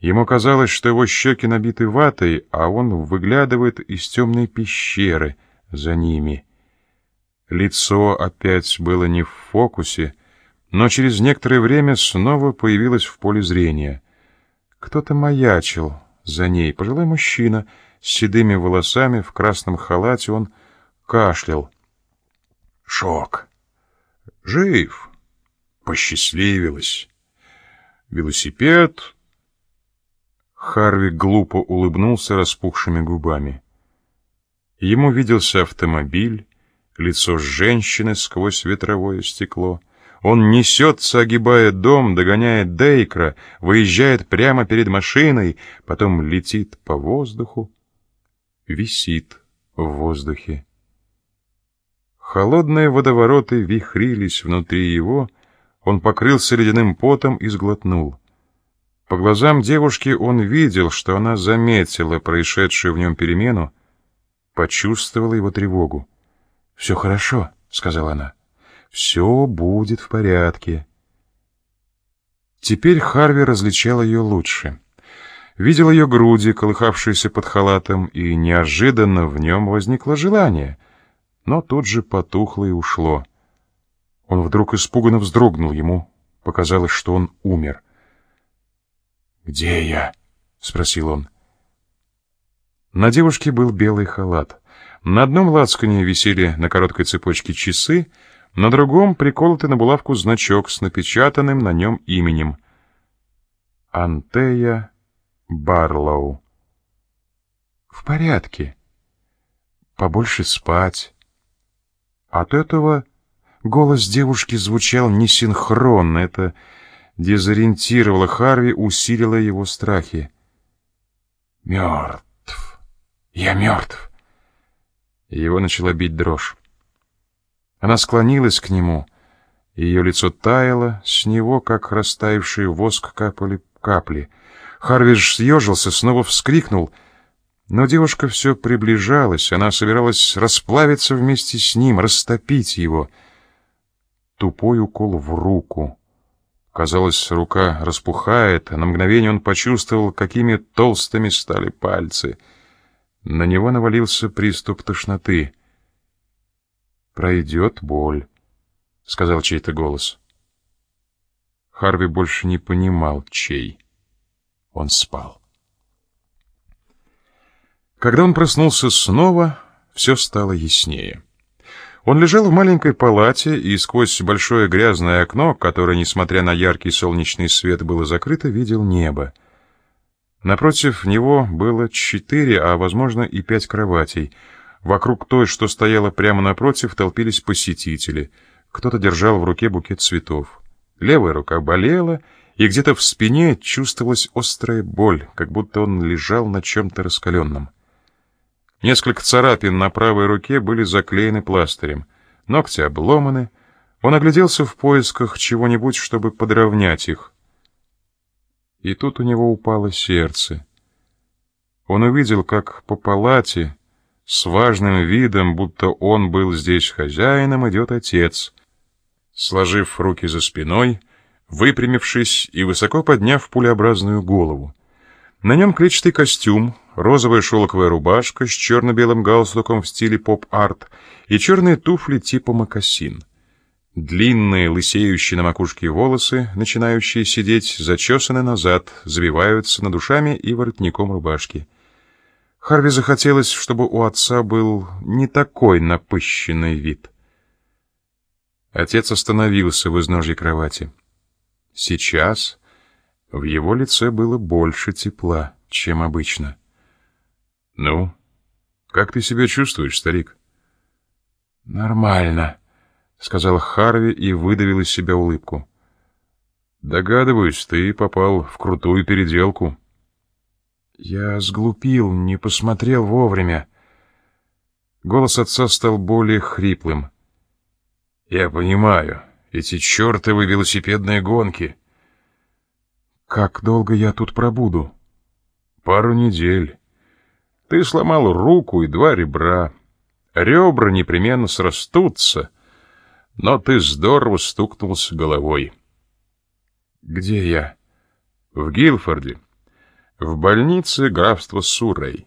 Ему казалось, что его щеки набиты ватой, а он выглядывает из темной пещеры за ними. Лицо опять было не в фокусе, но через некоторое время снова появилось в поле зрения. Кто-то маячил за ней, пожилой мужчина с седыми волосами в красном халате, он кашлял. Шок. Жив. Посчастливилось. Велосипед. Харви глупо улыбнулся распухшими губами. Ему виделся автомобиль, лицо женщины сквозь ветровое стекло. Он несется, огибая дом, догоняет Дейкра, выезжает прямо перед машиной, потом летит по воздуху, висит в воздухе. Холодные водовороты вихрились внутри его, он покрылся ледяным потом и сглотнул. По глазам девушки он видел, что она заметила происшедшую в нем перемену, почувствовала его тревогу. «Все хорошо», — сказала она. «Все будет в порядке». Теперь Харви различал ее лучше. Видел ее груди, колыхавшиеся под халатом, и неожиданно в нем возникло желание, но тут же потухло и ушло. Он вдруг испуганно вздрогнул ему. Показалось, что он умер. «Где я?» — спросил он. На девушке был белый халат. На одном лацкане висели на короткой цепочке часы, на другом приколотый на булавку значок с напечатанным на нем именем. Антея Барлоу. В порядке. Побольше спать. От этого голос девушки звучал несинхронно. Это дезориентировало Харви, усилило его страхи. Мертв. Я мертв. Его начала бить дрожь. Она склонилась к нему, ее лицо таяло, с него, как растаявший воск, капали капли. Харвиш съежился, снова вскрикнул, но девушка все приближалась, она собиралась расплавиться вместе с ним, растопить его. Тупой укол в руку. Казалось, рука распухает, а на мгновение он почувствовал, какими толстыми стали пальцы — на него навалился приступ тошноты. «Пройдет боль», — сказал чей-то голос. Харви больше не понимал, чей. Он спал. Когда он проснулся снова, все стало яснее. Он лежал в маленькой палате, и сквозь большое грязное окно, которое, несмотря на яркий солнечный свет, было закрыто, видел небо. Напротив него было четыре, а, возможно, и пять кроватей. Вокруг той, что стояла прямо напротив, толпились посетители. Кто-то держал в руке букет цветов. Левая рука болела, и где-то в спине чувствовалась острая боль, как будто он лежал на чем-то раскаленном. Несколько царапин на правой руке были заклеены пластырем. Ногти обломаны. Он огляделся в поисках чего-нибудь, чтобы подровнять их. И тут у него упало сердце. Он увидел, как по палате, с важным видом, будто он был здесь хозяином, идет отец. Сложив руки за спиной, выпрямившись и высоко подняв пулеобразную голову. На нем клетчатый костюм, розовая шелковая рубашка с черно-белым галстуком в стиле поп-арт и черные туфли типа мокасин. Длинные, лысеющие на макушке волосы, начинающие сидеть, зачесаны назад, завиваются над ушами и воротником рубашки. Харви захотелось, чтобы у отца был не такой напыщенный вид. Отец остановился в изножье кровати. Сейчас в его лице было больше тепла, чем обычно. «Ну, как ты себя чувствуешь, старик?» «Нормально», — сказал Харви и выдавил из себя улыбку. «Догадываюсь, ты попал в крутую переделку». «Я сглупил, не посмотрел вовремя». Голос отца стал более хриплым. «Я понимаю, эти чертовы велосипедные гонки». «Как долго я тут пробуду?» «Пару недель. Ты сломал руку и два ребра. Ребра непременно срастутся» но ты здорово стукнулся головой. Где я? В Гилфорде. В больнице графства Суррей.